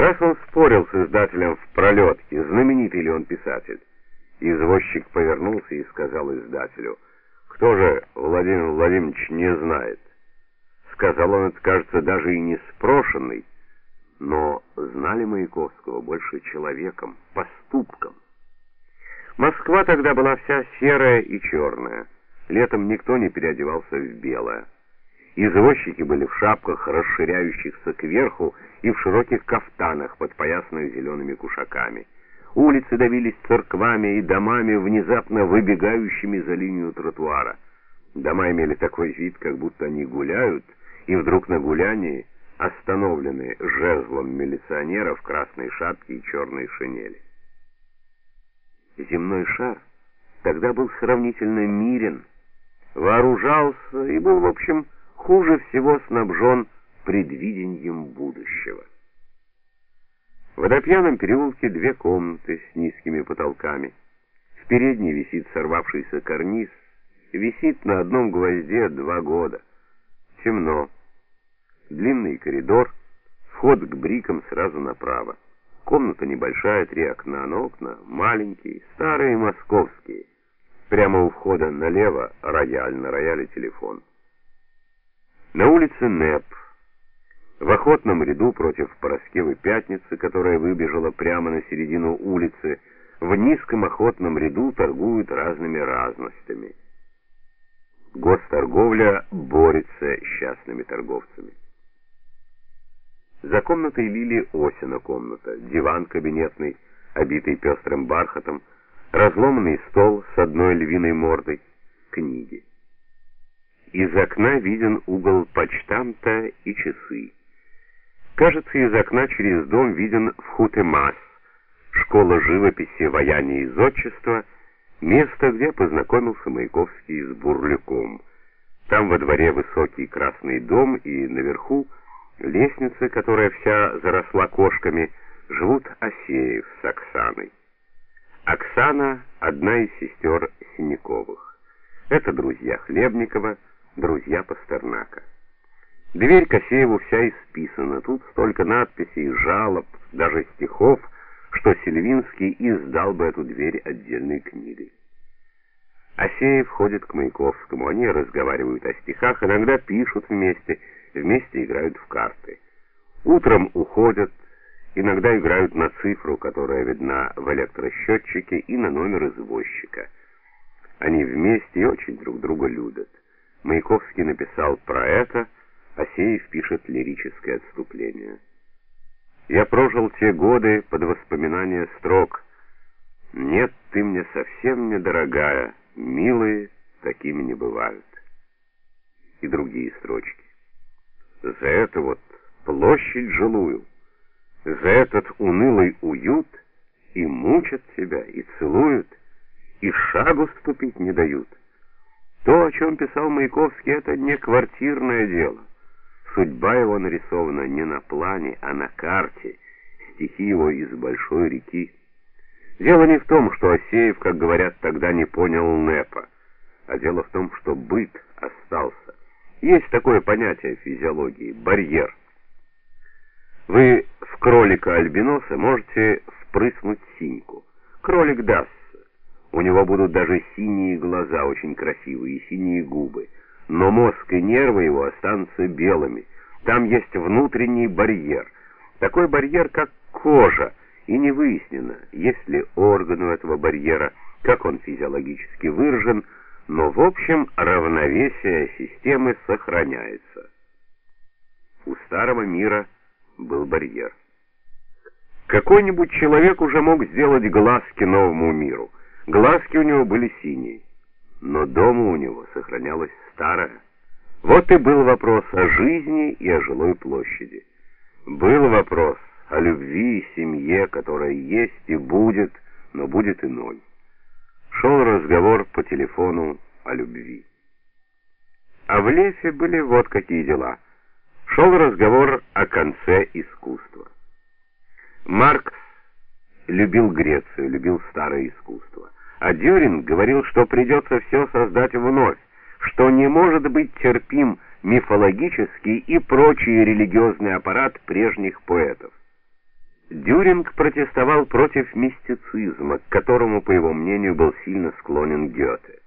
Раз он спорил с издателем в пролетке, знаменитый ли он писатель. Извозчик повернулся и сказал издателю, «Кто же Владимир Владимирович не знает?» Сказал он это, кажется, даже и не спрошенный, но знали Маяковского больше человеком, поступком. Москва тогда была вся серая и черная. Летом никто не переодевался в белое. Извозчики были в шапках, расширяющихся кверху, и в широких кафтанах, подпоясанных зелеными кушаками. Улицы давились церквами и домами, внезапно выбегающими за линию тротуара. Дома имели такой вид, как будто они гуляют, и вдруг на гулянии остановлены жезлом милиционера в красной шапке и черной шинели. Земной шар тогда был сравнительно мирен, вооружался и был, в общем, хуже всего снабжен предвидением будущего. В водопьяном переулке две комнаты с низкими потолками. В передней висит сорвавшийся карниз, висит на одном гвозде два года. Темно. Длинный коридор, вход к брикам сразу направо. Комната небольшая, три окна, но окна маленькие, старые московские. Прямо у входа налево рояль, на рояле телефон. На улице НЭП, в охотном ряду против Пороскевой Пятницы, которая выбежала прямо на середину улицы, в низком охотном ряду торгуют разными разностями. Госторговля борется с частными торговцами. За комнатой Лили Осина комната, диван кабинетный, обитый пестрым бархатом, разломанный стол с одной львиной мордой, книги. Из окна виден угол почтамта и часы. Кажется, из окна через дом виден Вхутемас, школа живописи, ваяния и зодчества, место, где познакомился Маяковский с Бурлюком. Там во дворе высокий красный дом и наверху лестница, которая вся заросла кошками, живут Осеев с Оксаной. Оксана — одна из сестер Синяковых. Это друзья Хлебникова, друзья Пастернака. Дверь к Осееву вся исписана, тут столько надписей, жалоб, даже стихов, что Сильвинский издал бы эту дверь отдельной книгой. Осеев ходит к Маяковскому, они разговаривают о стихах, иногда пишут вместе, вместе играют в карты. Утром уходят, иногда играют на цифру, которая видна в электросчетчике, и на номер извозчика. Они вместе и очень друг друга любят. Маяковский написал про это, Асеев пишет лирическое отступление. «Я прожил те годы под воспоминания строк. Нет, ты мне совсем недорогая, милые такими не бывают». И другие строчки. «За это вот площадь жилую, за этот унылый уют и мучат тебя, и целуют, и шагу ступить не дают». То, о чем писал Маяковский, это не квартирное дело. Судьба его нарисована не на плане, а на карте, стихи его из большой реки. Дело не в том, что Осеев, как говорят, тогда не понял НЭПа, а дело в том, что быт остался. Есть такое понятие в физиологии — барьер. Вы в кролика-альбиноса можете впрыснуть синьку. Кролик даст у него будут даже синие глаза, очень красивые, и синие губы. Но мозг и нервы его останутся белыми. Там есть внутренний барьер. Такой барьер, как кожа. И не выяснено, есть ли орган у этого барьера, как он физиологически выражен, но в общем равновесие системы сохраняется. У старого мира был барьер. Какой-нибудь человек уже мог сделать глазки новому миру. Глазки у него были синие, но дома у него сохранялось старое. Вот и был вопрос о жизни и о жилой площади. Был вопрос о любви и семье, которая есть и будет, но будет иной. Шел разговор по телефону о любви. А в лесе были вот какие дела. Шел разговор о конце искусства. Маркс любил Грецию, любил старое искусство. А Дюринг говорил, что придется все создать вновь, что не может быть терпим мифологический и прочий религиозный аппарат прежних поэтов. Дюринг протестовал против мистицизма, к которому, по его мнению, был сильно склонен Гёте.